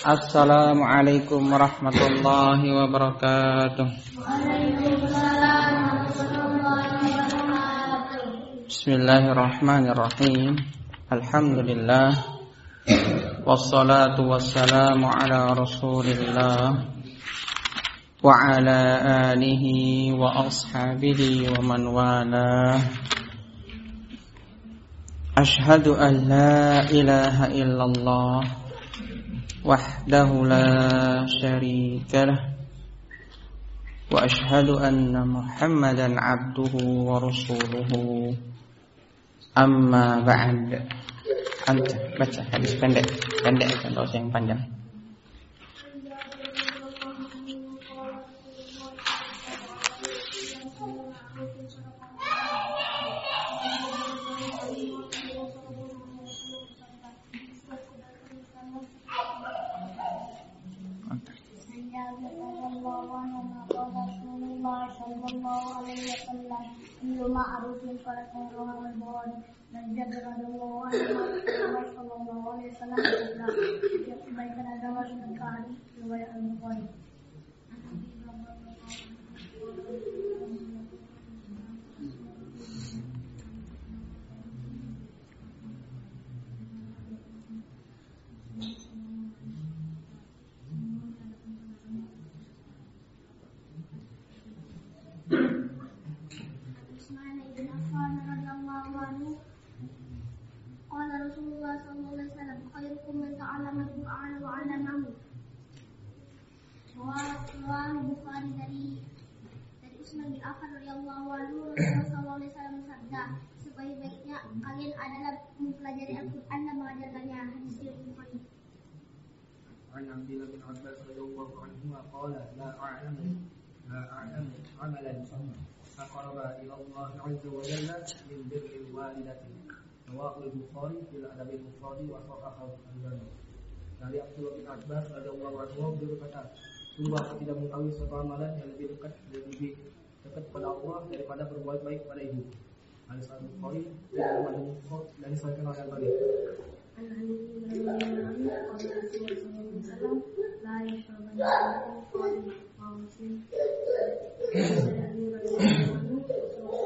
Assalamualaikum warahmatullahi wabarakatuh. Bismillahirrahmanirrahim. Alhamdulillah. Wassalatu wassalamu ala Rasulillah wa ala alihi wa ashabihi wa man walah. Ashhadu an la ilaha illallah وحده لا شريك له وأشهد أن محمدا عبده ورسوله أما بعد أنت baca hadis pendek pendek kan yang panjang sallallahu alaihi wasallam hindi maaarot yung paratulong ang buwan. Nagdagara ng buwan. Namas sallallahu alaihi wasallam. Ibay ka na damas ng kahit. Iway ang buwan. وجل من بر الوالدة رواه البخاري في الأدب المفرد وصححه الألباني dari Abdullah bin Abbas radhiyallahu anhu beliau berkata, sungguh aku tidak mengetahui suatu amalan yang lebih dekat dan lebih dekat pada Allah daripada berbuat baik pada ibu. Hadis Al Bukhari dan Al Bukhari dan disahkan oleh Al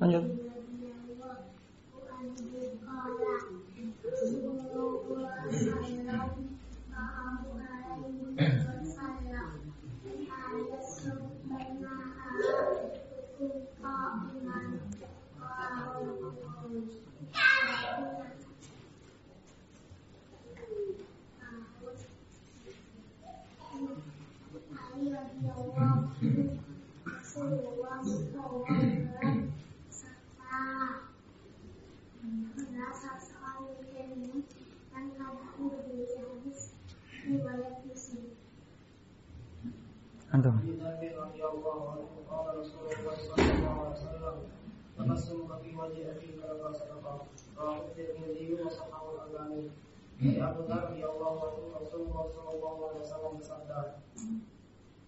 Bani. Lanjut. Antum.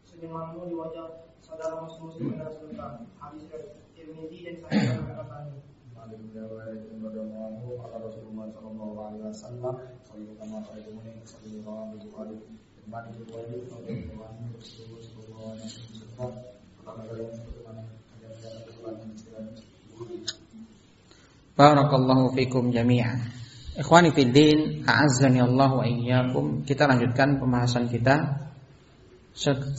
Senyumanmu di wajah saudara muslim adalah sedekah. Hadis Tirmidzi dan Rasulullah sallallahu alaihi wasallam, dan Barakallahu fikum jami'an. Ikhwani fid din, a'azzani Allah wa iyyakum. Kita lanjutkan pembahasan kita.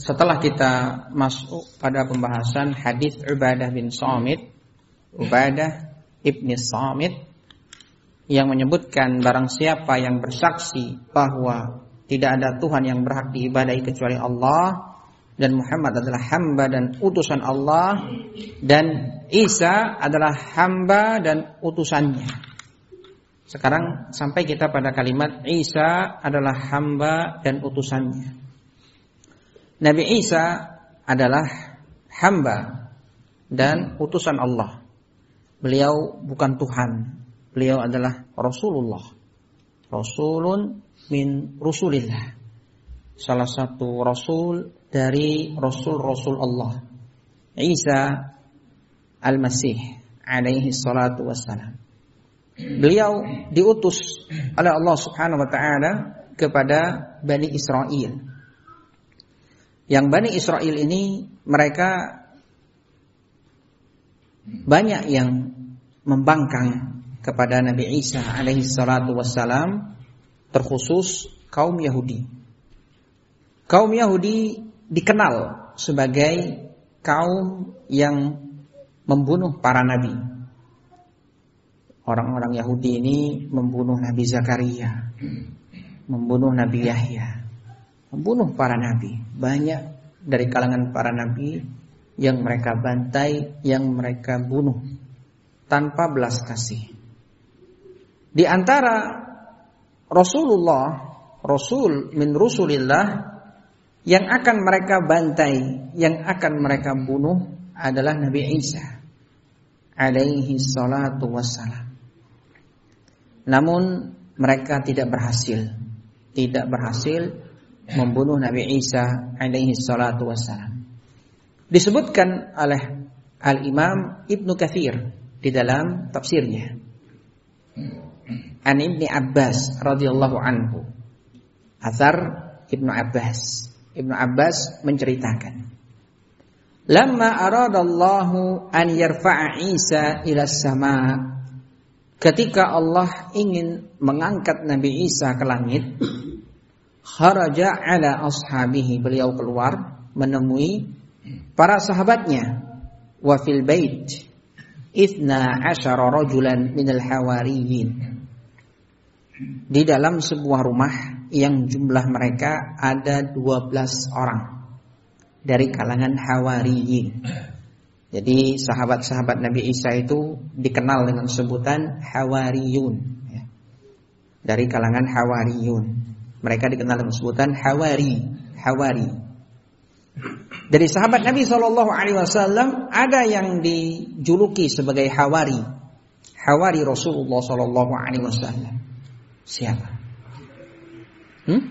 Setelah kita masuk pada pembahasan hadis Ubadah bin Samit, Ubadah ibni Samit yang menyebutkan barang siapa yang bersaksi bahwa tidak ada Tuhan yang berhak diibadahi kecuali Allah dan Muhammad adalah hamba dan utusan Allah dan Isa adalah hamba dan utusannya. Sekarang sampai kita pada kalimat Isa adalah hamba dan utusannya. Nabi Isa adalah hamba dan utusan Allah. Beliau bukan Tuhan. Beliau adalah Rasulullah. Rasulun min Rasulillah. Salah satu rasul dari rasul-rasul Allah. Isa Al-Masih alaihi salatu wassalam. Beliau diutus oleh Allah Subhanahu wa taala kepada Bani Israel. Yang Bani Israel ini mereka banyak yang membangkang kepada Nabi Isa alaihi salatu wassalam terkhusus kaum Yahudi. Kaum Yahudi dikenal sebagai kaum yang membunuh para nabi orang-orang Yahudi ini membunuh Nabi Zakaria, membunuh Nabi Yahya, membunuh para nabi. Banyak dari kalangan para nabi yang mereka bantai, yang mereka bunuh tanpa belas kasih. Di antara Rasulullah, Rasul min Rasulillah yang akan mereka bantai, yang akan mereka bunuh adalah Nabi Isa alaihi salatu wassalam. Namun mereka tidak berhasil, tidak berhasil membunuh Nabi Isa alaihi salatu wassalam. Disebutkan oleh Al-Imam Ibnu Kathir di dalam tafsirnya. An Ibni Abbas radhiyallahu anhu. Athar Ibnu Abbas. Ibnu Abbas menceritakan. Lama aradallahu an yarfa'a Isa ila sama Ketika Allah ingin mengangkat Nabi Isa ke langit, kharaja ala ashabihi beliau keluar menemui para sahabatnya wa fil bait ithna asyara rajulan minal hawariyin di dalam sebuah rumah yang jumlah mereka ada 12 orang dari kalangan hawariyin. Jadi sahabat-sahabat Nabi Isa itu dikenal dengan sebutan Hawariyun ya. Dari kalangan Hawariyun. Mereka dikenal dengan sebutan Hawari Hawari. Dari sahabat Nabi SAW Ada yang dijuluki sebagai Hawari Hawari Rasulullah SAW Siapa? Hmm?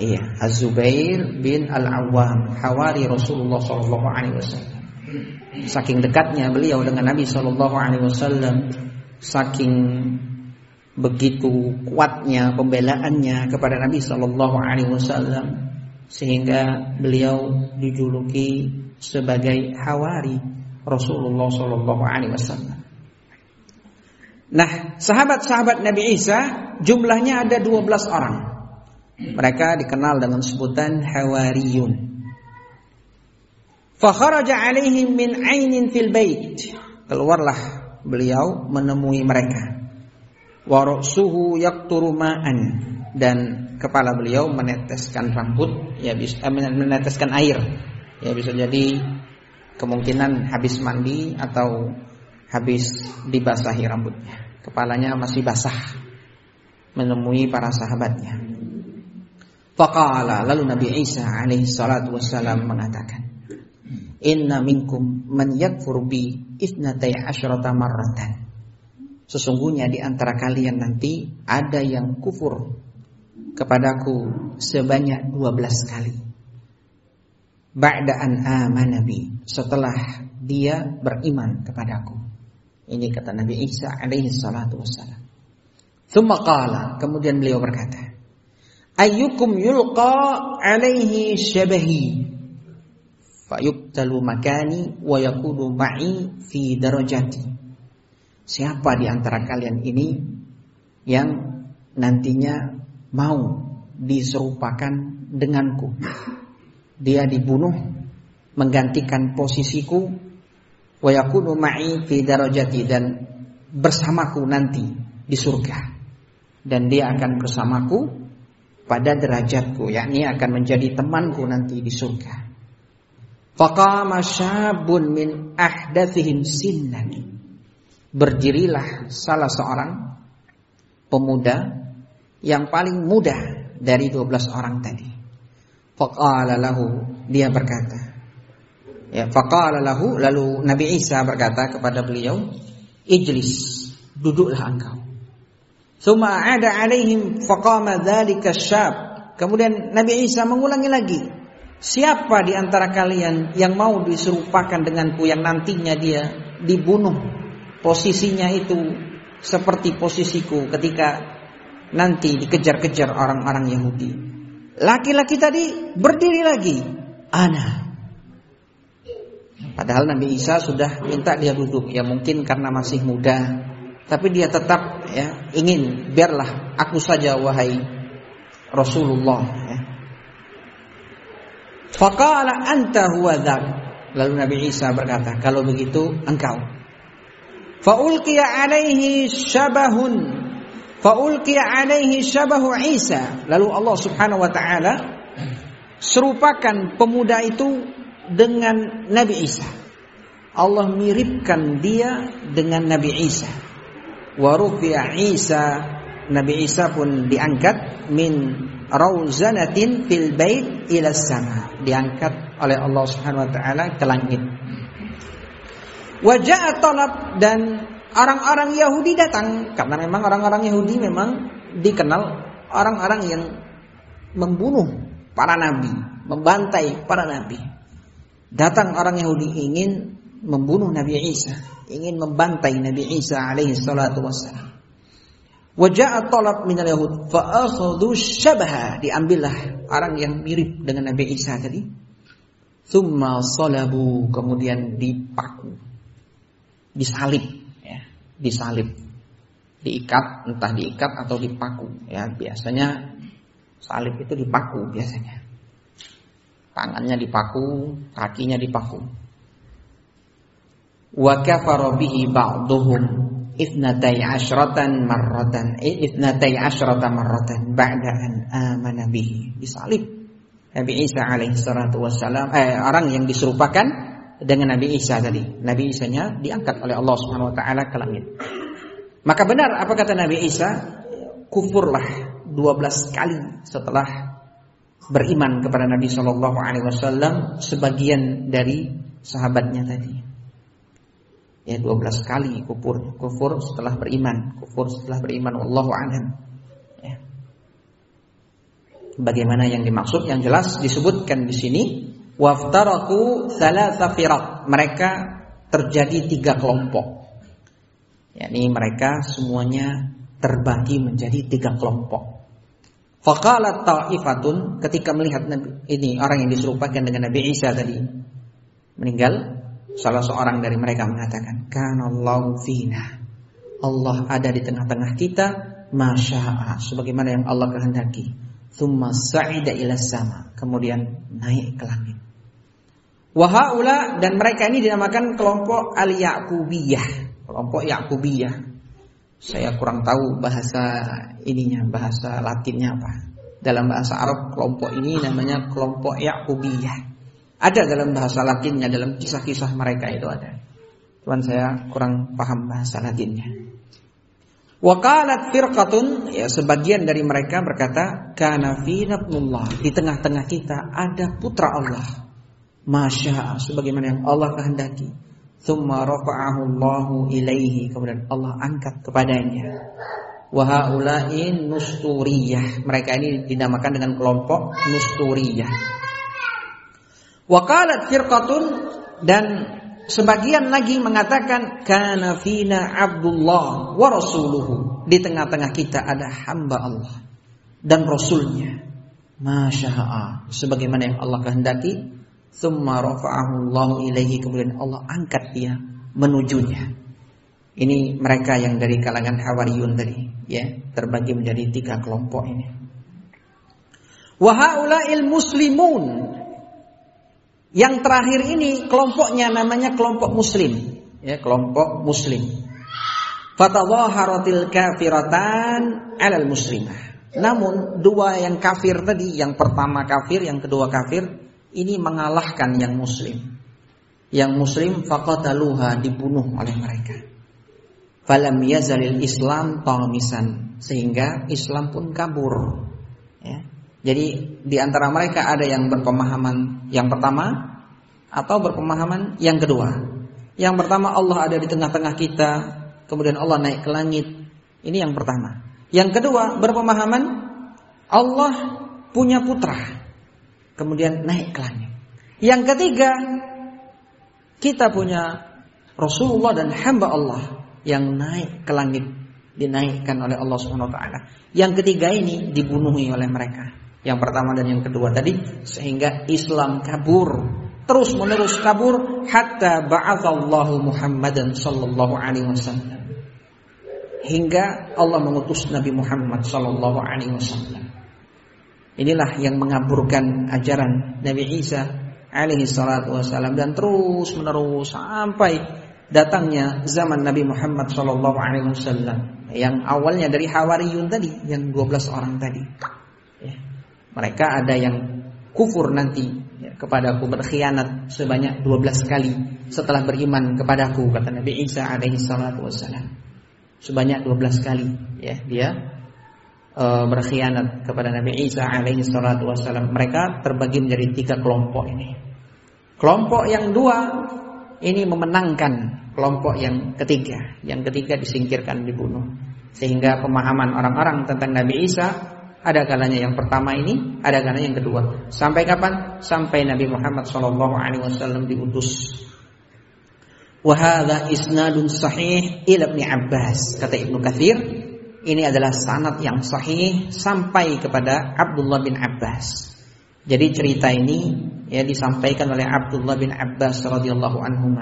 Iya, Az-Zubair bin Al-Awwam Hawari Rasulullah SAW Saking dekatnya beliau dengan Nabi Shallallahu Alaihi Wasallam, saking begitu kuatnya pembelaannya kepada Nabi Shallallahu Alaihi Wasallam, sehingga beliau dijuluki sebagai Hawari Rasulullah Shallallahu Alaihi Wasallam. Nah, sahabat-sahabat Nabi Isa jumlahnya ada 12 orang. Mereka dikenal dengan sebutan Hawariyun. Fakharaja alaihim min ainin fil bait. Keluarlah beliau menemui mereka. Wa ra'suhu yaqturu ma'an dan kepala beliau meneteskan rambut ya bisa eh, meneteskan air. Ya bisa jadi kemungkinan habis mandi atau habis dibasahi rambutnya. Kepalanya masih basah menemui para sahabatnya. Faqala lalu Nabi Isa alaihi salatu wassalam mengatakan Inna minkum man yakfur bi itnatai asyrata marratan. Sesungguhnya di antara kalian nanti ada yang kufur kepadaku sebanyak 12 kali. Ba'daan amanabi setelah dia beriman kepadaku. Ini kata Nabi Isa alaihi salatu wassalam. Thumma qala, kemudian beliau berkata, Ayyukum yulqa alaihi syabahi fayuqtalu makani wa yakunu ma'i fi darajati. Siapa di antara kalian ini yang nantinya mau diserupakan denganku? Dia dibunuh menggantikan posisiku wa yakunu ma'i fi dan bersamaku nanti di surga. Dan dia akan bersamaku pada derajatku, yakni akan menjadi temanku nanti di surga. Faqama syabun min ahdathihim sinnan. Berdirilah salah seorang pemuda yang paling muda dari 12 orang tadi. Faqala dia berkata. Ya, faqala lahu lalu Nabi Isa berkata kepada beliau, "Ijlis, duduklah engkau." Thumma ada alaihim faqama dzalika syab. Kemudian Nabi Isa mengulangi lagi, Siapa di antara kalian yang mau diserupakan denganku yang nantinya dia dibunuh posisinya itu seperti posisiku ketika nanti dikejar-kejar orang-orang Yahudi. Laki-laki tadi berdiri lagi, ana. Padahal Nabi Isa sudah minta dia duduk, ya mungkin karena masih muda, tapi dia tetap ya ingin biarlah aku saja wahai Rasulullah. Ya. Faqala anta huwa. Lalu Nabi Isa berkata, kalau begitu engkau. Faulqiya alaihi syabahun. Faulqiya alaihi syabahu Isa. Lalu Allah Subhanahu wa taala serupakan pemuda itu dengan Nabi Isa. Allah miripkan dia dengan Nabi Isa. Wa Isa Nabi Isa pun diangkat min rauzanatin fil bait ila sama diangkat oleh Allah Subhanahu wa taala ke langit wajah talab dan orang-orang Yahudi datang karena memang orang-orang Yahudi memang dikenal orang-orang yang membunuh para nabi membantai para nabi datang orang Yahudi ingin membunuh Nabi Isa ingin membantai Nabi Isa alaihi salatu wassalam Wajah talab minal Yahud fa'akhadhu syabha diambillah orang yang mirip dengan Nabi Isa tadi. Thumma salabu kemudian dipaku. Disalib ya, disalib. Diikat, entah diikat atau dipaku ya. Biasanya salib itu dipaku biasanya. Tangannya dipaku, kakinya dipaku. Wa kafara bihi ba'dhum Ifnatai asyratan marratan Ifnatai asyratan marratan Ba'da an amana bihi. Disalib. Nabi Isa alaihi salatu wassalam eh, Orang yang diserupakan Dengan Nabi Isa tadi. Nabi Isa nya diangkat oleh Allah subhanahu wa ta'ala ke langit. Maka benar apa kata Nabi Isa? Kufurlah 12 kali setelah Beriman kepada Nabi Shallallahu Alaihi Wasallam Sebagian dari sahabatnya tadi. Ya 12 kali kufur kufur setelah beriman kufur setelah beriman wallahu a'lam. Ya. bagaimana yang dimaksud? Yang jelas disebutkan di sini waftaraku thalatha firaq. Mereka terjadi tiga kelompok. Yakni mereka semuanya terbagi menjadi tiga kelompok Faqalat ta'ifatun ketika melihat ini orang yang diserupakan dengan Nabi Isa tadi meninggal Salah seorang dari mereka mengatakan, "Kanallahu fina." Allah ada di tengah-tengah kita, masya'a, sebagaimana yang Allah kehendaki. Thumma sa'ida ila sama, kemudian naik ke langit. Wahaula dan mereka ini dinamakan kelompok al-Yaqubiyah, kelompok Yaqubiyah. Saya kurang tahu bahasa ininya, bahasa Latinnya apa. Dalam bahasa Arab kelompok ini namanya kelompok Yaqubiyah. Ada dalam bahasa Latinnya, dalam kisah-kisah mereka itu ada. Cuman saya kurang paham bahasa Latinnya. Wakalat firqatun ya sebagian dari mereka berkata kana fina Di tengah-tengah kita ada putra Allah. Masya sebagaimana yang Allah kehendaki. Thumma rafa'ahu Allahu ilaihi kemudian Allah angkat kepadanya. Wahaulain nusturiyah. Mereka ini dinamakan dengan kelompok nusturiyah. Wakalat firqatun dan sebagian lagi mengatakan kana fina Abdullah wa rasuluhu. Di tengah-tengah kita ada hamba Allah dan rasulnya. Masya Allah. Sebagaimana yang Allah kehendaki. Thumma rafa'ahu Allah ilaihi. Kemudian Allah angkat dia menujunya. Ini mereka yang dari kalangan Hawariyun tadi. ya Terbagi menjadi tiga kelompok ini. Wahaula'il muslimun yang terakhir ini kelompoknya namanya kelompok muslim, ya, kelompok muslim. Fatawaharatil kafiratan alal muslimah. Namun dua yang kafir tadi, yang pertama kafir, yang kedua kafir, ini mengalahkan yang muslim. Yang muslim faqataluha dibunuh oleh mereka. Falam yazalil Islam tamisan. sehingga Islam pun kabur. Ya. Jadi di antara mereka ada yang berpemahaman yang pertama atau berpemahaman yang kedua. Yang pertama Allah ada di tengah-tengah kita, kemudian Allah naik ke langit. Ini yang pertama. Yang kedua berpemahaman Allah punya putra, kemudian naik ke langit. Yang ketiga kita punya Rasulullah dan hamba Allah yang naik ke langit dinaikkan oleh Allah taala. Yang ketiga ini dibunuhi oleh mereka yang pertama dan yang kedua tadi sehingga Islam kabur terus menerus kabur hatta ba'athallahu Muhammadan sallallahu alaihi wasallam hingga Allah mengutus Nabi Muhammad sallallahu alaihi wasallam inilah yang mengaburkan ajaran Nabi Isa alaihi salatu wasallam dan terus menerus sampai datangnya zaman Nabi Muhammad sallallahu alaihi wasallam yang awalnya dari Hawariyun tadi yang 12 orang tadi ya. Mereka ada yang kufur nanti ya, kepadaku berkhianat sebanyak 12 kali setelah beriman kepadaku kata Nabi Isa alaihi salatu wassalam. Sebanyak 12 kali ya dia e, berkhianat kepada Nabi Isa alaihi salatu wassalam. Mereka terbagi menjadi tiga kelompok ini. Kelompok yang dua ini memenangkan kelompok yang ketiga. Yang ketiga disingkirkan dibunuh. Sehingga pemahaman orang-orang tentang Nabi Isa ada kalanya yang pertama ini, ada kalanya yang kedua. Sampai kapan? Sampai Nabi Muhammad SAW diutus. Wahada isnadun sahih ila Abbas. Kata Ibnu Kathir, ini adalah sanad yang sahih sampai kepada Abdullah bin Abbas. Jadi cerita ini ya disampaikan oleh Abdullah bin Abbas radhiyallahu anhu.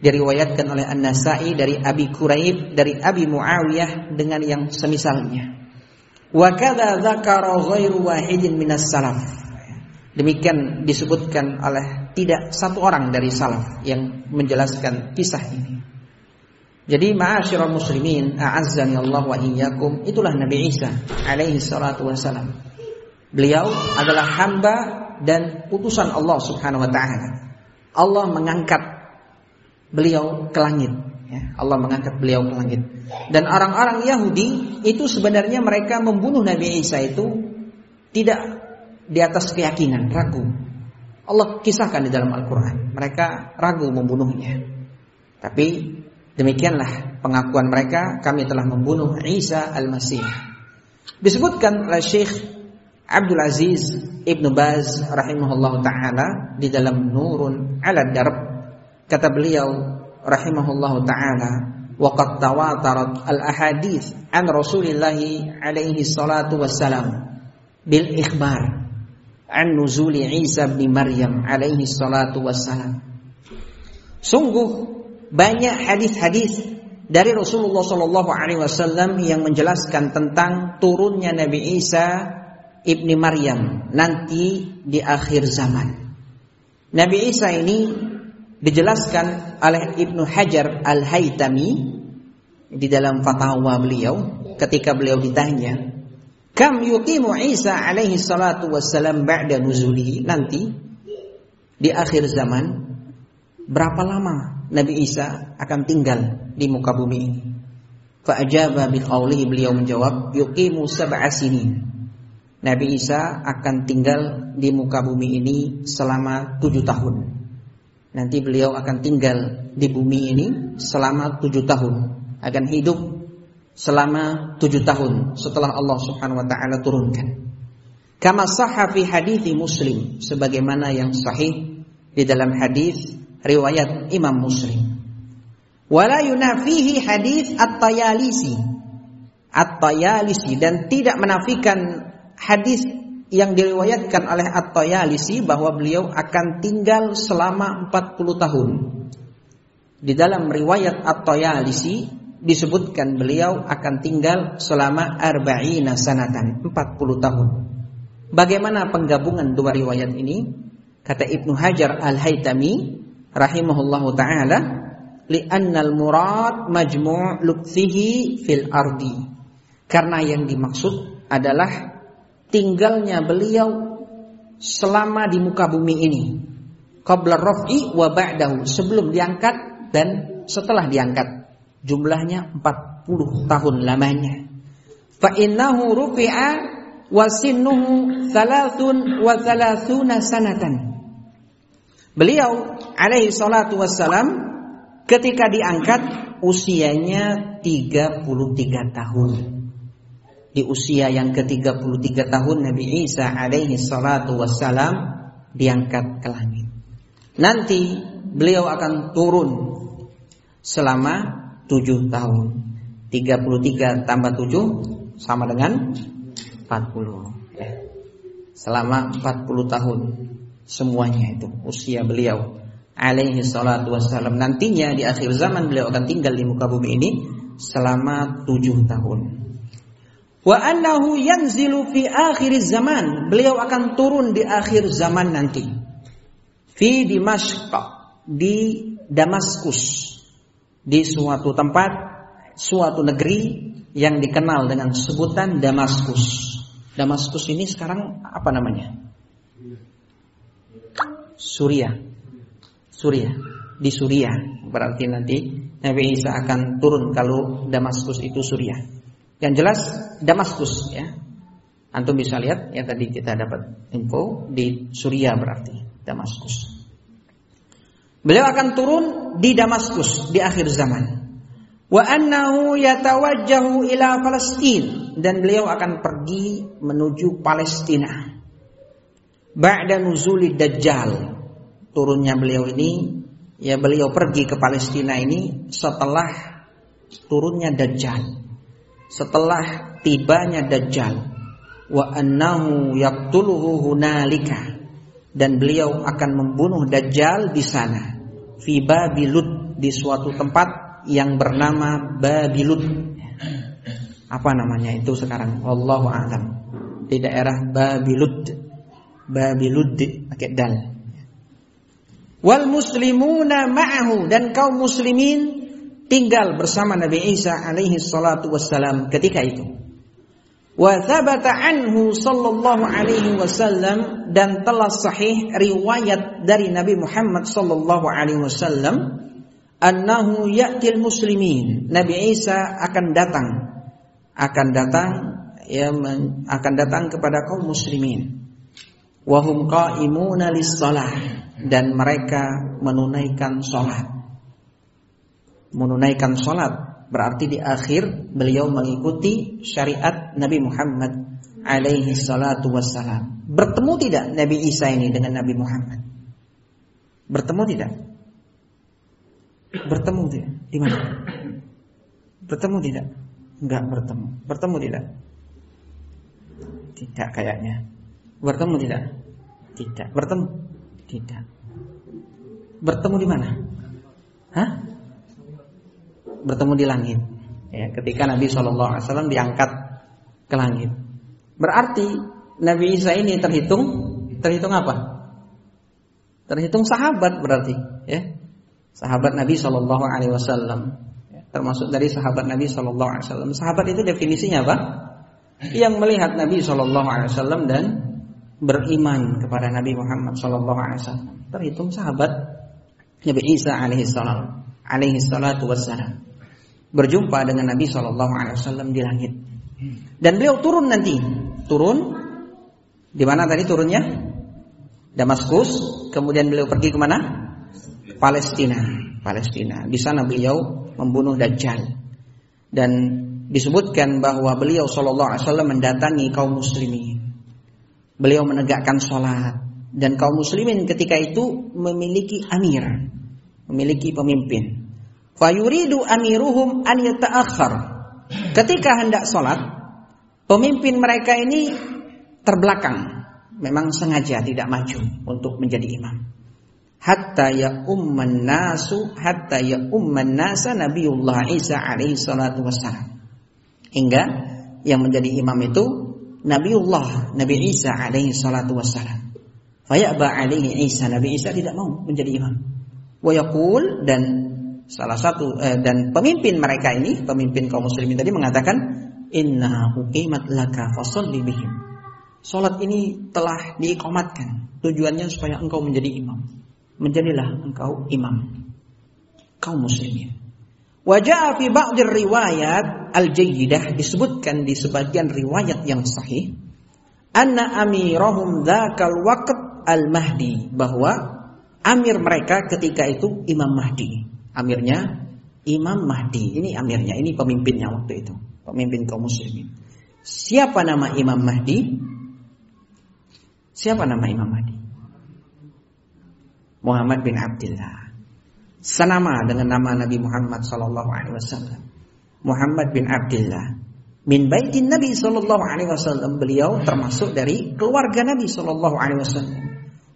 Diriwayatkan oleh An-Nasa'i dari Abi Quraib dari Abi Muawiyah dengan yang semisalnya. Wa kadza ghairu wahidin minas salaf. Demikian disebutkan oleh tidak satu orang dari salaf yang menjelaskan kisah ini. Jadi ma'asyiral muslimin, a'azzani Allah wa iyyakum, itulah Nabi Isa alaihi salatu wasalam. Beliau adalah hamba dan utusan Allah Subhanahu wa taala. Allah mengangkat beliau ke langit Ya, Allah mengangkat beliau ke langit. Dan orang-orang Yahudi itu sebenarnya mereka membunuh Nabi Isa itu tidak di atas keyakinan, ragu. Allah kisahkan di dalam Al-Quran. Mereka ragu membunuhnya. Tapi demikianlah pengakuan mereka, kami telah membunuh Isa Al-Masih. Disebutkan oleh Syekh Abdul Aziz Ibn Baz rahimahullah ta'ala di dalam Nurun ala Darb. Kata beliau, rahimahullahu taala wa qad tawatarat al ahadits an Rasulillah alaihi salatu wassalam bil ikhbar an nuzuli Isa bin Maryam alaihi salatu wassalam sungguh banyak hadis-hadis dari Rasulullah Shallallahu Alaihi Wasallam yang menjelaskan tentang turunnya Nabi Isa ibni Maryam nanti di akhir zaman. Nabi Isa ini dijelaskan oleh Ibnu Hajar Al-Haytami di dalam fatwa beliau ketika beliau ditanya kam yuqimu Isa alaihi salatu wassalam ba'da nuzulihi nanti di akhir zaman berapa lama Nabi Isa akan tinggal di muka bumi ini fa ajaba biqaulihi beliau menjawab yuqimu sab'a sinin Nabi Isa akan tinggal di muka bumi ini selama tujuh tahun Nanti beliau akan tinggal di bumi ini selama tujuh tahun. Akan hidup selama tujuh tahun setelah Allah subhanahu wa ta'ala turunkan. Kama sahha fi hadithi muslim. Sebagaimana yang sahih di dalam hadis riwayat Imam Muslim. Wala yunafihi hadis at-tayalisi. At-tayalisi dan tidak menafikan hadis yang diriwayatkan oleh At-Tayalisi bahwa beliau akan tinggal selama 40 tahun. Di dalam riwayat At-Tayalisi disebutkan beliau akan tinggal selama arba'ina sanatan, 40 tahun. Bagaimana penggabungan dua riwayat ini? Kata Ibnu Hajar Al-Haytami rahimahullahu taala, li'annal murad majmu' lubthihi fil ardi. Karena yang dimaksud adalah tinggalnya beliau selama di muka bumi ini. Qabla raf'i wa ba'dahu, sebelum diangkat dan setelah diangkat. Jumlahnya 40 tahun lamanya. fa innahu rufi'a wa sinnuhu thalathun wa thalathuna sanatan. Beliau alaihi salatu wassalam ketika diangkat usianya 33 tahun. Di usia yang ke-33 tahun Nabi Isa alaihi salatu wassalam diangkat ke langit. Nanti beliau akan turun selama 7 tahun. 33 tambah 7 sama dengan 40 ya. Selama 40 tahun semuanya itu usia beliau alaihi salatu wassalam nantinya di akhir zaman beliau akan tinggal di muka bumi ini selama 7 tahun. Wa annahu yanzilu fi akhir zaman. Beliau akan turun di akhir zaman nanti. Fi Dimashq di Damaskus di suatu tempat suatu negeri yang dikenal dengan sebutan Damaskus. Damaskus ini sekarang apa namanya? Suria. Suria. Di Suria. Berarti nanti Nabi Isa akan turun kalau Damaskus itu Suria. Yang jelas Damaskus ya. Antum bisa lihat ya tadi kita dapat info di Suria berarti Damaskus. Beliau akan turun di Damaskus di akhir zaman. Wa annahu yatawajjahu ila Palestin dan beliau akan pergi menuju Palestina. Ba'da nuzuli Dajjal. Turunnya beliau ini ya beliau pergi ke Palestina ini setelah turunnya Dajjal. Setelah tibanya Dajjal. Wa annahu yaqtuluhu hunalika dan beliau akan membunuh Dajjal di sana. Fi Babilud di suatu tempat yang bernama Babilud. Apa namanya itu sekarang? Wallahu a'lam. Di daerah Babilud. Babilud pakai dal. Wal muslimuna ma'ahu dan kaum muslimin tinggal bersama Nabi Isa alaihi salatu wassalam ketika itu. Wa thabata anhu sallallahu alaihi wasallam dan telah sahih riwayat dari Nabi Muhammad sallallahu alaihi wasallam annahu ya'til muslimin. Nabi Isa akan datang akan datang ya akan datang kepada kaum muslimin. Wahum qaimuna lis-shalah dan mereka menunaikan salat. Menunaikan salat berarti di akhir beliau mengikuti syariat Nabi Muhammad alaihi salatu wassalam. Bertemu tidak Nabi Isa ini dengan Nabi Muhammad? Bertemu tidak? Bertemu tidak? Di mana? Bertemu tidak? Enggak bertemu. Bertemu tidak? Tidak kayaknya. Bertemu tidak? Tidak. Bertemu? Tidak. Bertemu di mana? Hah? Bertemu di langit. Ya, ketika Nabi Shallallahu Alaihi Wasallam diangkat ke langit. Berarti Nabi Isa ini terhitung terhitung apa? Terhitung sahabat berarti, ya. Sahabat Nabi Shallallahu Alaihi Wasallam. Ya, termasuk dari sahabat Nabi Shallallahu Alaihi Wasallam. Sahabat itu definisinya apa? Yang melihat Nabi Shallallahu Alaihi Wasallam dan beriman kepada Nabi Muhammad Wasallam. Terhitung sahabat Nabi Isa alaihi salam, alaihi salatu wassalam. Berjumpa dengan Nabi Wasallam di langit. Dan beliau turun nanti, turun di mana tadi turunnya? Damaskus. Kemudian beliau pergi ke mana? Palestina. Palestina. Di sana beliau membunuh Dajjal. Dan disebutkan bahwa beliau Shallallahu Alaihi Wasallam mendatangi kaum muslimin. Beliau menegakkan sholat dan kaum muslimin ketika itu memiliki amir, memiliki pemimpin. Fayuridu amiruhum an yata'akhir. Ketika hendak sholat, pemimpin mereka ini terbelakang. Memang sengaja tidak maju untuk menjadi imam. Hatta ya umman nasu hatta ya umman nasa Nabiullah Isa alaihi salatu wassalam. Hingga yang menjadi imam itu Nabiullah Nabi Isa alaihi salatu wassalam. Fayaba alaihi Isa Nabi Isa tidak mau menjadi imam. Wa yaqul dan salah satu eh, dan pemimpin mereka ini, pemimpin kaum muslimin tadi mengatakan inna uqimat laka fasalli bihim. Salat ini telah diikomatkan. Tujuannya supaya engkau menjadi imam. Menjadilah engkau imam kaum muslimin. Wajah fi ba'dir riwayat al-jayyidah disebutkan di sebagian riwayat yang sahih anna amirahum dzakal waqt al-mahdi bahwa amir mereka ketika itu Imam Mahdi. Amirnya Imam Mahdi. Ini amirnya, ini pemimpinnya waktu itu, pemimpin kaum muslimin. Siapa nama Imam Mahdi? Siapa nama Imam Mahdi? Muhammad bin Abdullah. Senama dengan nama Nabi Muhammad sallallahu alaihi wasallam. Muhammad bin Abdullah min baitin Nabi sallallahu alaihi wasallam. Beliau termasuk dari keluarga Nabi sallallahu alaihi wasallam.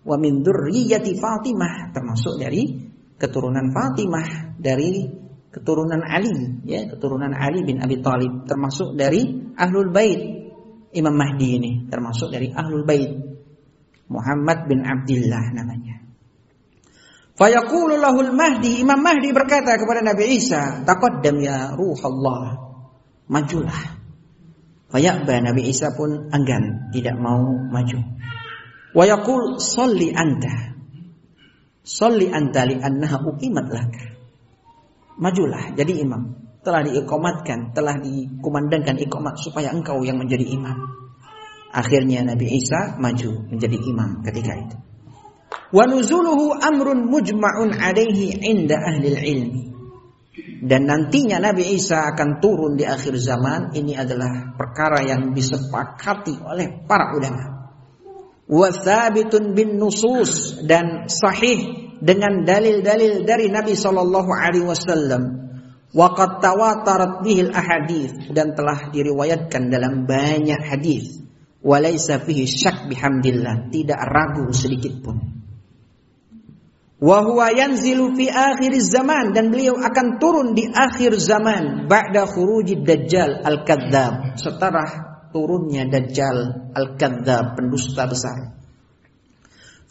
Wa min dzurriyyati Fatimah termasuk dari keturunan Fatimah dari keturunan Ali ya keturunan Ali bin Abi Thalib termasuk dari ahlul bait Imam Mahdi ini termasuk dari ahlul bait Muhammad bin Abdullah namanya Fayaqulu lahul Mahdi Imam Mahdi berkata kepada Nabi Isa taqaddam ya ruh Allah majulah Fayaqba Nabi Isa pun enggan tidak mau maju Wa yaqul salli anta Salli anta li annaha uqimat laka majulah jadi imam. Telah diikomatkan, telah dikumandangkan ikomat supaya engkau yang menjadi imam. Akhirnya Nabi Isa maju menjadi imam ketika itu. Wa nuzuluhu amrun mujma'un alaihi inda ahli ilmi. Dan nantinya Nabi Isa akan turun di akhir zaman. Ini adalah perkara yang disepakati oleh para ulama. Wa thabitun bin nusus dan sahih dengan dalil-dalil dari Nabi Shallallahu Alaihi Wasallam. Waqat tawatarat bihil ahadith dan telah diriwayatkan dalam banyak hadis. Walaysa fihi syak bihamdillah, tidak ragu sedikit pun. Wa huwa yanzilu fi akhir zaman. Dan beliau akan turun di akhir zaman. Ba'da khurujid dajjal al-kadzdzab. Setelah turunnya dajjal al-kadzdzab pendusta besar.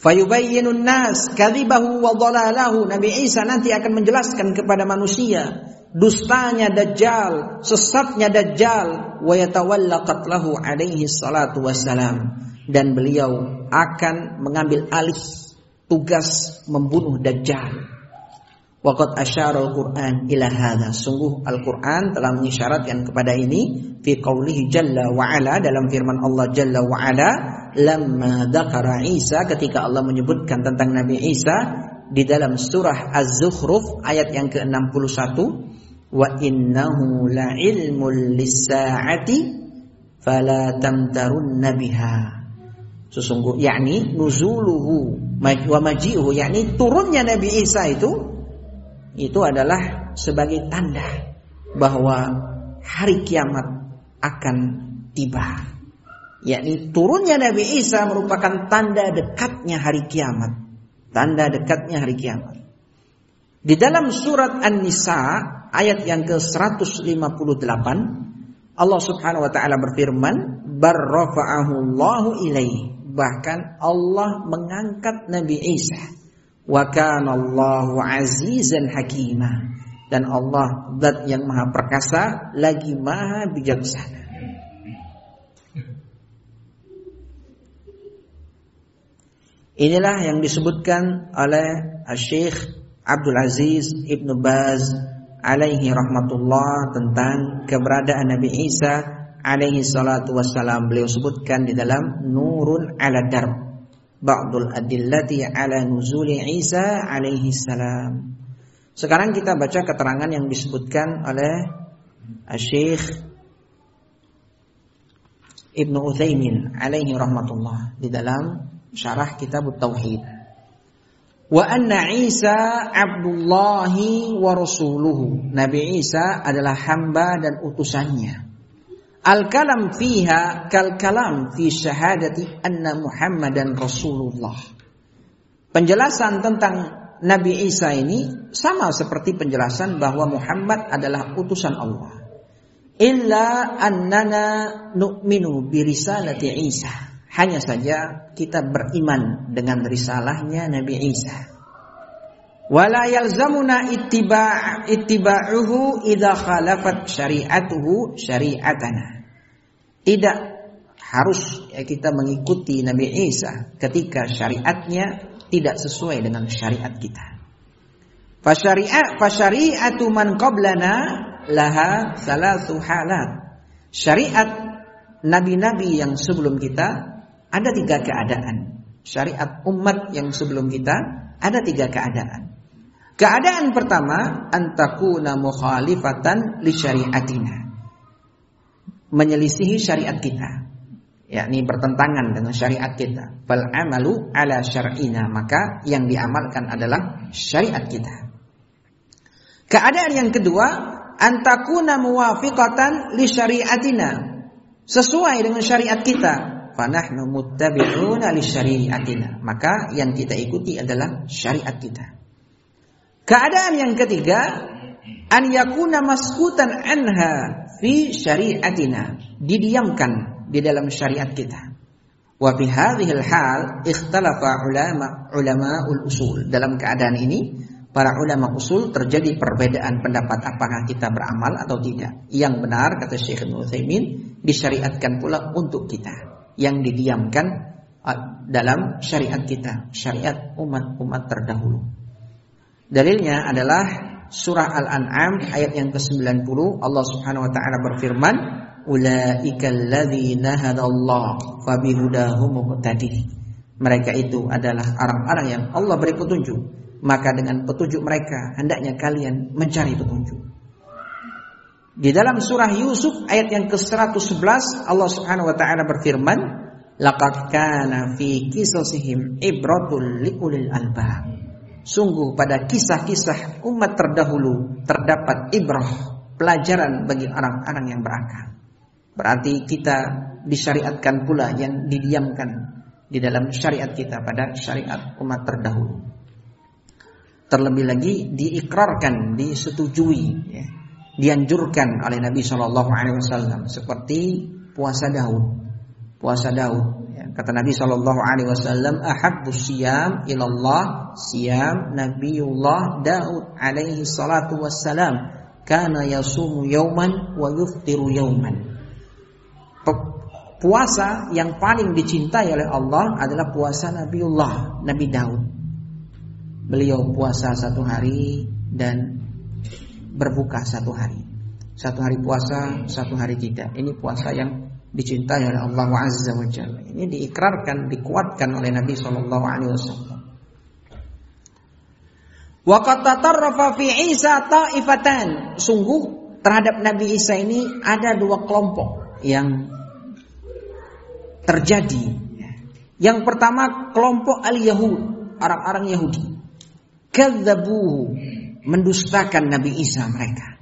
Fayubayyinun nas kadhibahu wa dhalalahu. Nabi Isa nanti akan menjelaskan kepada manusia dustanya Dajjal, sesatnya Dajjal. Wa yatawalla qatlahu alaihi salatu wassalam. Dan beliau akan mengambil alih tugas membunuh Dajjal. Waqad asyara al-Qur'an ila hadha. Sungguh Al-Qur'an telah mengisyaratkan kepada ini fi qaulihi jalla wa ala dalam firman Allah jalla wa ala lamma dzakara Isa ketika Allah menyebutkan tentang Nabi Isa di dalam surah Az-Zukhruf ayat yang ke-61 wa innahu la ilmul lis-sa'ati fala tamtarunna biha sesungguh yakni nuzuluhu wa maji'uhu yakni turunnya Nabi Isa itu itu adalah sebagai tanda bahwa hari kiamat akan tiba. Yakni turunnya Nabi Isa merupakan tanda dekatnya hari kiamat. Tanda dekatnya hari kiamat. Di dalam surat An-Nisa ayat yang ke-158 Allah Subhanahu wa taala berfirman, "Barrafa'ahu Allahu ilaihi." Bahkan Allah mengangkat Nabi Isa Wa kana Allahu azizan hakima. Dan Allah zat yang maha perkasa lagi maha bijaksana. Inilah yang disebutkan oleh Syekh Abdul Aziz Ibn Baz alaihi rahmatullah tentang keberadaan Nabi Isa alaihi salatu wassalam beliau sebutkan di dalam Nurun ala Darb ba'dul adillati ala nuzuli Isa alaihi salam. Sekarang kita baca keterangan yang disebutkan oleh Syekh Ibnu Utsaimin alaihi rahmatullah di dalam syarah kitab Tauhid. Wa anna Isa abdullahi wa rasuluhu. Nabi Isa adalah hamba dan utusannya. Al-kalam fiha kal-kalam fi syahadati anna Muhammadan Rasulullah. Penjelasan tentang Nabi Isa ini sama seperti penjelasan bahwa Muhammad adalah utusan Allah. Illa annana nu'minu bi risalati Isa. Hanya saja kita beriman dengan risalahnya Nabi Isa. Wala yalzamuna ittiba' ittiba'uhu idza khalafat syari'atuhu syari'atana. Tidak harus ya kita mengikuti Nabi Isa ketika syariatnya tidak sesuai dengan syariat kita. Fasyari'at fasyari'atu man qablana laha salatu halat. Syariat nabi-nabi yang sebelum kita ada tiga keadaan. Syariat umat yang sebelum kita ada tiga keadaan. Keadaan pertama antakuna mukhalifatan li syariatina. Menyelisihi syariat kita. Yakni bertentangan dengan syariat kita. Fal amalu ala syar'ina, maka yang diamalkan adalah syariat kita. Keadaan yang kedua, antakuna muwafiqatan li syariatina. Sesuai dengan syariat kita. Fanahnu muttabi'una li syariatina. Maka yang kita ikuti adalah syariat kita. Keadaan yang ketiga, an yakuna maskutan anha fi syariatina, didiamkan di dalam syariat kita. Wa fi hadhil hal ikhtalafa ulama ulama usul. Dalam keadaan ini, para ulama usul terjadi perbedaan pendapat apakah kita beramal atau tidak. Yang benar kata Syekh Nutsaimin disyariatkan pula untuk kita. Yang didiamkan uh, dalam syariat kita, syariat umat-umat terdahulu. Dalilnya adalah surah Al-An'am ayat yang ke-90 Allah Subhanahu wa taala berfirman ulaikal ladzina hadallah fabihudahum muhtadi mereka itu adalah orang-orang yang Allah beri petunjuk. Maka dengan petunjuk mereka hendaknya kalian mencari petunjuk. Di dalam surah Yusuf ayat yang ke-111 Allah Subhanahu wa taala berfirman laqad kana fi qisasihim ibratul liulil albab Sungguh pada kisah-kisah umat terdahulu terdapat ibrah, pelajaran bagi orang-orang yang berakal. Berarti kita disyariatkan pula yang didiamkan di dalam syariat kita pada syariat umat terdahulu. Terlebih lagi diikrarkan, disetujui, ya, dianjurkan oleh Nabi Shallallahu Alaihi Wasallam seperti puasa Daud, puasa Daud Kata Nabi Shallallahu Alaihi Wasallam, "Ahabbu siyam ilallah siyam Nabiullah Daud alaihi salatu wassalam, kana yasumu yauman wa yuftiru yauman." Puasa yang paling dicintai oleh Allah adalah puasa Nabiullah, Nabi Daud. Beliau puasa satu hari dan berbuka satu hari. Satu hari puasa, satu hari tidak. Ini puasa yang dicintai oleh Allah Azza wa Jalla. Ini diikrarkan, dikuatkan oleh Nabi Shallallahu Alaihi Wasallam. Waqat tatarrafa fi Isa ta'ifatan. Sungguh terhadap Nabi Isa ini ada dua kelompok yang terjadi. Yang pertama kelompok al-Yahud, orang-orang Yahudi. Kadzabuhu, mendustakan Nabi Isa mereka.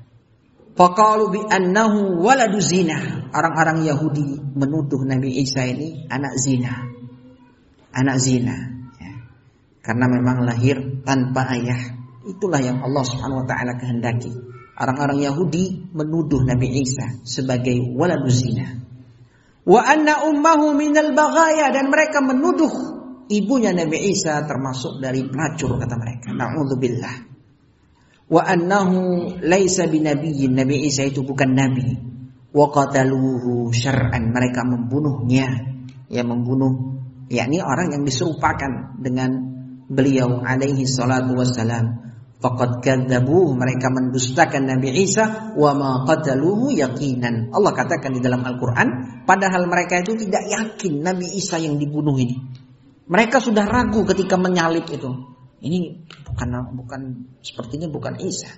Faqalu bi annahu waladu zina. Orang-orang Yahudi menuduh Nabi Isa ini anak zina. Anak zina. Ya. Karena memang lahir tanpa ayah. Itulah yang Allah Subhanahu wa taala kehendaki. Orang-orang Yahudi menuduh Nabi Isa sebagai waladu zina. Wa anna ummahu minal baghaya dan mereka menuduh ibunya Nabi Isa termasuk dari pelacur kata mereka. Nauzubillah wa annahu laisa binabiyyin. Nabi Isa itu bukan nabi. Wa qataluhu syar'an. Mereka membunuhnya. Ya membunuh. Yakni orang yang diserupakan dengan beliau alaihi salatu wassalam. Faqad kadzabu. Mereka mendustakan Nabi Isa. Wa ma qataluhu yaqinan. Allah katakan di dalam Al-Qur'an padahal mereka itu tidak yakin Nabi Isa yang dibunuh ini. Mereka sudah ragu ketika menyalib itu ini bukan bukan sepertinya bukan Isa.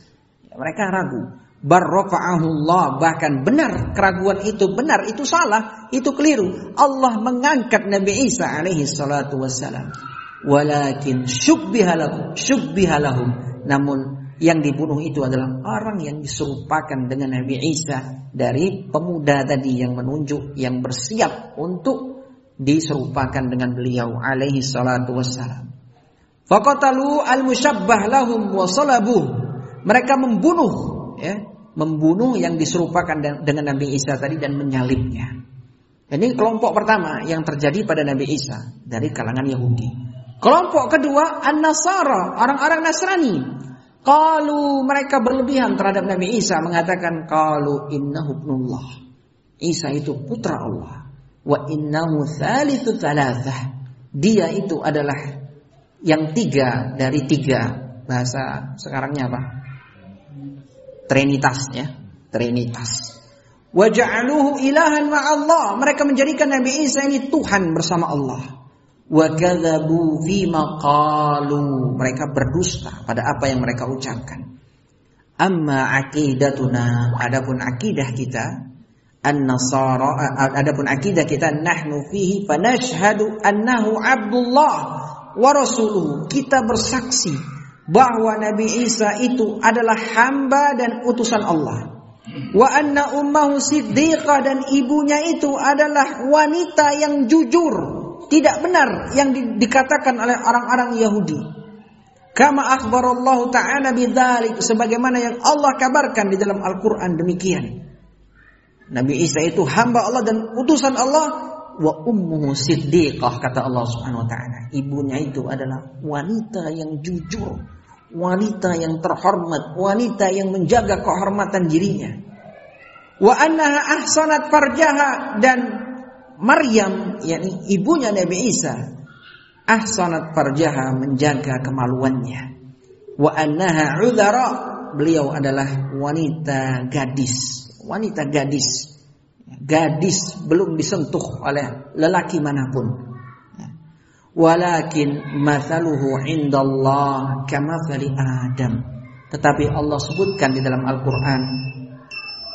Ya, mereka ragu. Barrafa'ahullah bahkan benar keraguan itu benar itu salah itu keliru Allah mengangkat Nabi Isa alaihi salatu wassalam walakin syubbihalahum syubbihalahum namun yang dibunuh itu adalah orang yang diserupakan dengan Nabi Isa dari pemuda tadi yang menunjuk yang bersiap untuk diserupakan dengan beliau alaihi salatu wassalam Faqatalu al-musyabbah lahum wa salabuh. Mereka membunuh ya, membunuh yang diserupakan dengan Nabi Isa tadi dan menyalibnya. Ini kelompok pertama yang terjadi pada Nabi Isa dari kalangan Yahudi. Kelompok kedua An-Nasara, orang-orang Nasrani. Kalau mereka berlebihan terhadap Nabi Isa mengatakan kalau innahu ibnullah. Isa itu putra Allah. Wa innahu thalithu thalathah. Dia itu adalah yang tiga dari tiga bahasa sekarangnya apa? Trinitas ya. Trinitas. Waja'aluhu ilahan ma'allah. Mereka menjadikan Nabi Isa ini Tuhan bersama Allah. Wa kadzabu fima. Mereka berdusta pada apa yang mereka ucapkan. Amma aqidatuna, adapun akidah kita, an-nasara adapun akidah kita nahnu fihi fanashhadu annahu abdullah wa rasuluhu. Kita bersaksi bahwa Nabi Isa itu adalah hamba dan utusan Allah Wa anna ummahu siddiqah dan ibunya itu adalah wanita yang jujur. Tidak benar yang di, dikatakan oleh orang-orang Yahudi. Kama Allah ta'ala bidzalik sebagaimana yang Allah kabarkan di dalam Al-Qur'an demikian. Nabi Isa itu hamba Allah dan utusan Allah wa ummuhu siddiqah kata Allah Subhanahu wa taala. Ibunya itu adalah wanita yang jujur wanita yang terhormat, wanita yang menjaga kehormatan dirinya. Wa annaha ahsanat farjaha dan Maryam yakni ibunya Nabi Isa ahsanat farjaha menjaga kemaluannya. Wa annaha udhara beliau adalah wanita gadis, wanita gadis. Gadis belum disentuh oleh lelaki mana pun. Walakin mathaluhu indallah kamathali Adam. Tetapi Allah sebutkan di dalam Al-Qur'an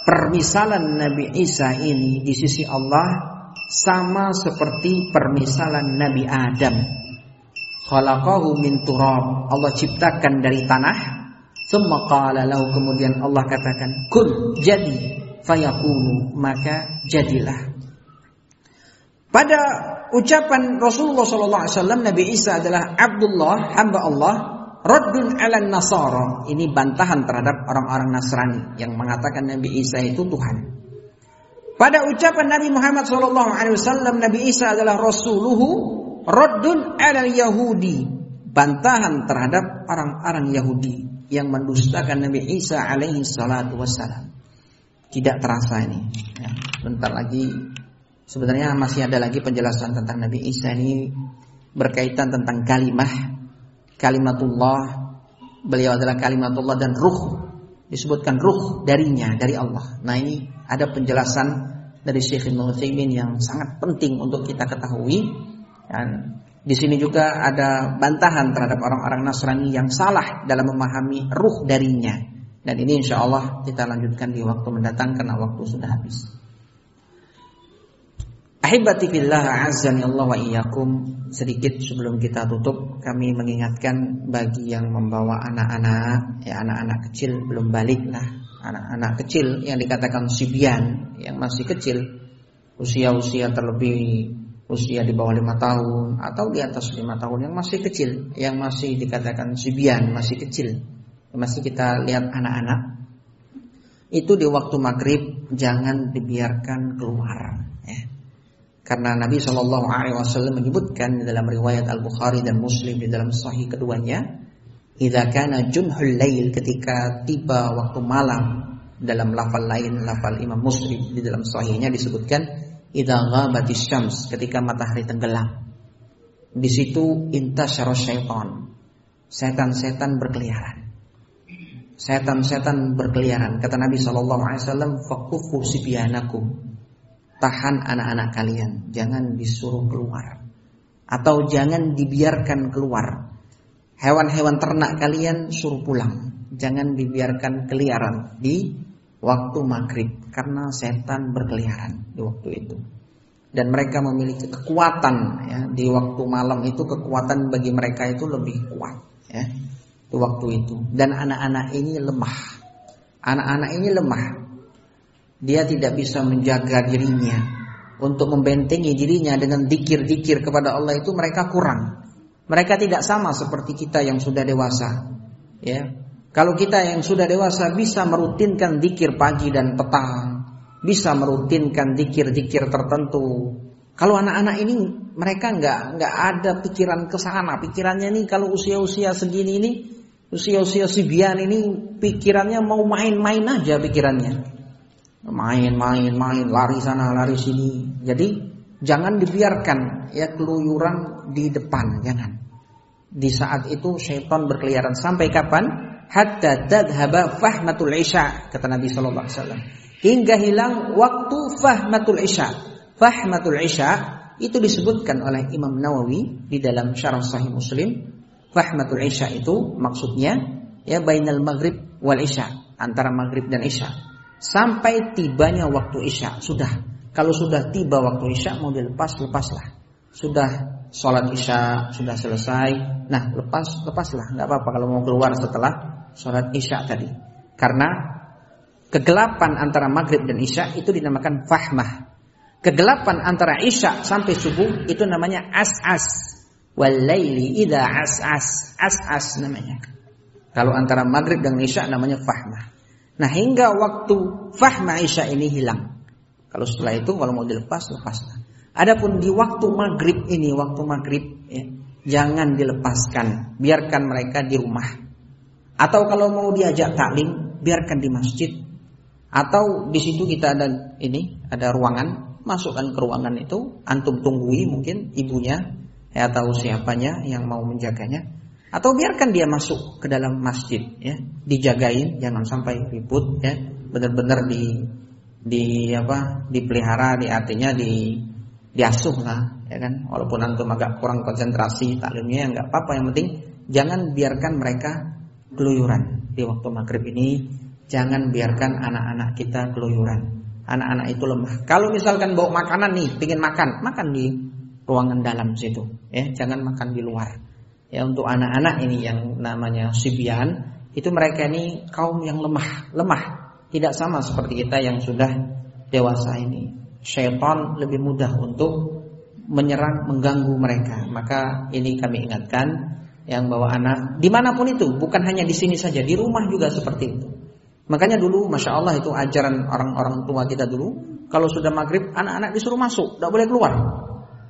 permisalan Nabi Isa ini di sisi Allah sama seperti permisalan Nabi Adam. Khalaqahu min turab. Allah ciptakan dari tanah. Thumma qala kemudian Allah katakan kun jadi fayakunu maka jadilah. Pada ucapan Rasulullah SAW Nabi Isa adalah Abdullah hamba Allah Raddun ala Nasara ini bantahan terhadap orang-orang Nasrani yang mengatakan Nabi Isa itu Tuhan. Pada ucapan Nabi Muhammad SAW Nabi Isa adalah Rasuluhu Raddun ala Yahudi bantahan terhadap orang-orang Yahudi yang mendustakan Nabi Isa alaihi salatu wassalam. Tidak terasa ini. Ya, bentar lagi Sebenarnya masih ada lagi penjelasan tentang Nabi Isa ini berkaitan tentang kalimah kalimatullah. Beliau adalah kalimatullah dan ruh. Disebutkan ruh darinya dari Allah. Nah, ini ada penjelasan dari Syekh Utsaimin yang sangat penting untuk kita ketahui. Dan di sini juga ada bantahan terhadap orang-orang Nasrani yang salah dalam memahami ruh darinya. Dan ini insya Allah kita lanjutkan di waktu mendatang karena waktu sudah habis. Ahibati fillah Allah wa iyyakum. Sedikit sebelum kita tutup kami mengingatkan bagi yang membawa anak-anak ya anak-anak kecil belum balik lah. Anak-anak kecil yang dikatakan sibian yang masih kecil usia-usia terlebih usia di bawah lima tahun atau di atas lima tahun yang masih kecil yang masih dikatakan sibian masih kecil masih kita lihat anak-anak itu di waktu maghrib jangan dibiarkan keluar ya karena Nabi Shallallahu Alaihi Wasallam menyebutkan dalam riwayat Al Bukhari dan Muslim di dalam Sahih keduanya, "Idza kana junhul lail ketika tiba waktu malam dalam lafal lain lafal Imam Muslim di dalam Sahihnya disebutkan idza ghabatis syams ketika matahari tenggelam. Di situ intasyara syaitan. Setan-setan berkeliaran. Setan-setan berkeliaran. Kata Nabi Shallallahu Alaihi Wasallam, "Fakufu sibyanakum." tahan anak-anak kalian, jangan disuruh keluar atau jangan dibiarkan keluar. Hewan-hewan ternak kalian suruh pulang, jangan dibiarkan keliaran di waktu maghrib karena setan berkeliaran di waktu itu. Dan mereka memiliki kekuatan ya di waktu malam itu kekuatan bagi mereka itu lebih kuat ya waktu itu. Dan anak-anak ini lemah. Anak-anak ini lemah dia tidak bisa menjaga dirinya untuk membentengi dirinya dengan dikir-dikir kepada Allah itu mereka kurang. Mereka tidak sama seperti kita yang sudah dewasa. Ya. Kalau kita yang sudah dewasa bisa merutinkan dikir pagi dan petang, bisa merutinkan dikir-dikir tertentu. Kalau anak-anak ini mereka nggak nggak ada pikiran ke sana. Pikirannya nih kalau usia-usia segini ini, usia-usia sibian ini pikirannya mau main-main aja pikirannya. Main-main main lari sana lari sini. Jadi jangan dibiarkan ya keluyuran di depan jangan. Di saat itu syaitan berkeliaran. Sampai kapan? Hatta tadhhaba fahmatul isya kata Nabi sallallahu alaihi wasallam. Hingga hilang waktu fahmatul isya. Fahmatul isya itu disebutkan oleh Imam Nawawi di dalam Syarah Sahih Muslim fahmatul isya itu maksudnya ya bainal maghrib wal isya antara maghrib dan isya sampai tibanya waktu isya sudah kalau sudah tiba waktu isya mau dilepas lepaslah sudah sholat isya sudah selesai nah lepas lepaslah nggak apa-apa kalau mau keluar setelah sholat isya tadi. Karena kegelapan antara maghrib dan isya itu dinamakan fahmah. Kegelapan antara isya sampai subuh itu namanya as-as. Walaili idha as-as. As-as namanya. Kalau antara maghrib dan isya namanya fahmah. Nah hingga waktu fahmah isya ini hilang. Kalau setelah itu kalau mau dilepas, lepaslah. Adapun di waktu maghrib ini, waktu maghrib, ya, jangan dilepaskan. Biarkan mereka di rumah. Atau kalau mau diajak taklim, biarkan di masjid. Atau di situ kita ada ini, ada ruangan, masukkan ke ruangan itu, antum tunggui mungkin ibunya ya, atau siapanya yang mau menjaganya. Atau biarkan dia masuk ke dalam masjid ya, dijagain jangan sampai ribut ya, benar-benar di di apa dipelihara di artinya di diasuh lah ya kan. Walaupun antum agak kurang konsentrasi taklimnya nggak apa-apa. Yang penting jangan biarkan mereka keluyuran. Di waktu maghrib ini jangan biarkan anak-anak kita keluyuran. Anak-anak itu lemah. Kalau misalkan bawa makanan nih pingin makan makan di ruangan dalam situ ya. Jangan makan di luar. Ya untuk anak-anak ini yang namanya sibian itu mereka ini kaum yang lemah lemah. Tidak sama seperti kita yang sudah dewasa ini. Syaitan lebih mudah untuk menyerang mengganggu mereka. Maka ini kami ingatkan yang bawa anak di mana pun itu bukan hanya di sini saja di rumah juga seperti itu. Makanya dulu masya Allah itu ajaran orang-orang tua kita dulu kalau sudah maghrib anak-anak disuruh masuk tidak boleh keluar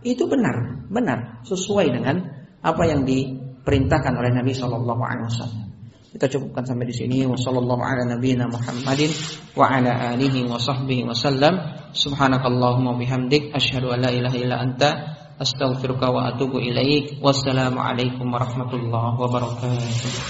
itu benar benar. Sesuai dengan apa yang diperintahkan oleh Nabi Shallallahu Alaihi Wasallam. Kita cukupkan sampai di sini. Wasallallahu ala nabiyina Muhammadin wa ala alihi wa sahbihi wasallam subhanakallahumma bihamdik asyhadu an la ilaha illa anta astaghfiruka wa atubu ilaik. Wassalamu alaikum warahmatullahi wabarakatuh